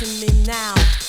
to me now.